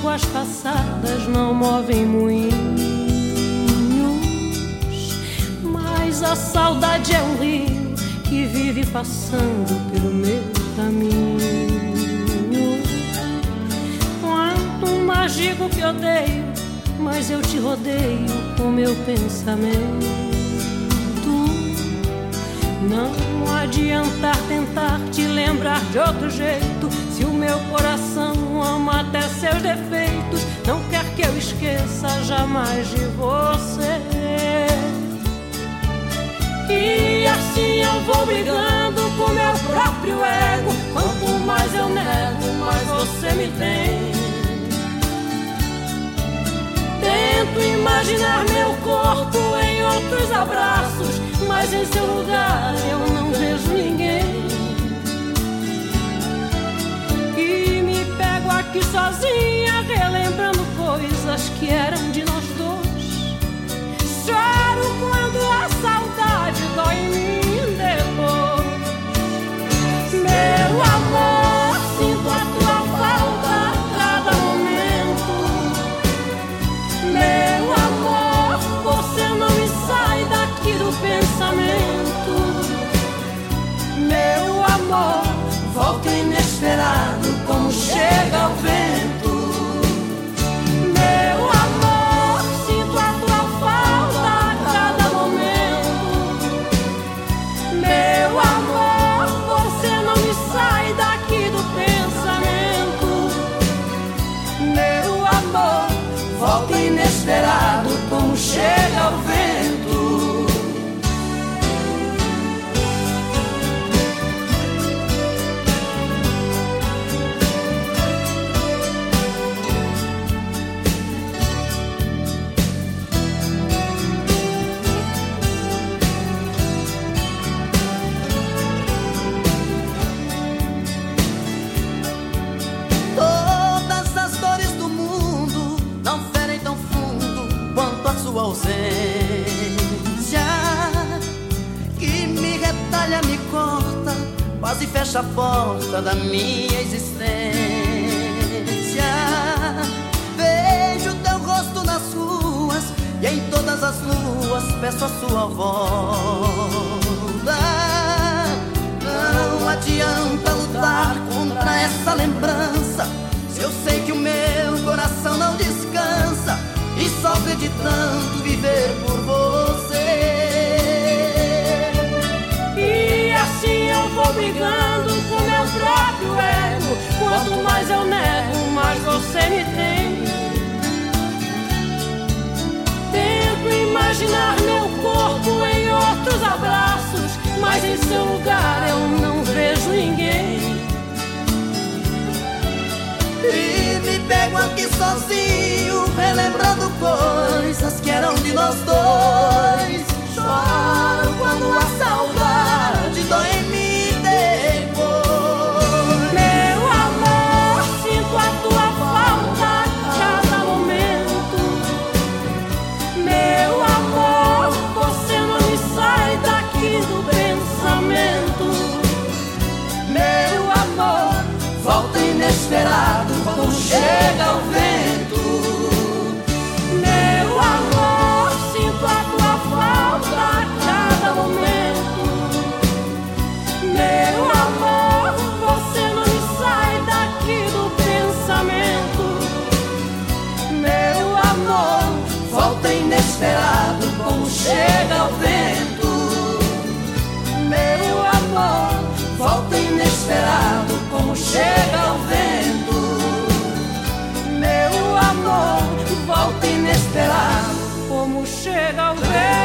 Águas passadas não movem moinhos, mas a saudade é um rio que vive passando pelo meu caminho. Quanto mais digo que odeio, mas eu te rodeio com meu pensamento. Não adianta tentar te lembrar de outro jeito. Se o meu coração ama até seus defeitos, não quer que eu esqueça jamais de você. E assim eu vou brigando com meu próprio ego. Quanto mais eu nego, mais você me tem. Tento imaginar meu corpo em outros abraços mas em seu lugar eu não aqui sozinha, relembrando coisas que eram de inesperado como chega quase fecha a porta da minha existência. Vejo teu rosto nas ruas e em todas as luas peço a sua volta. Seu lugar eu não vejo ninguém. E me pego aqui sozinho, relembrando coisas que eram de nós dois. Chega o vento. Meu amor, sinto a tua falta a cada momento. Meu amor, você não me sai daqui do pensamento. Meu amor, volta inesperado como chega o vento. Meu amor, volta inesperado como chega o vento. Chega o vento.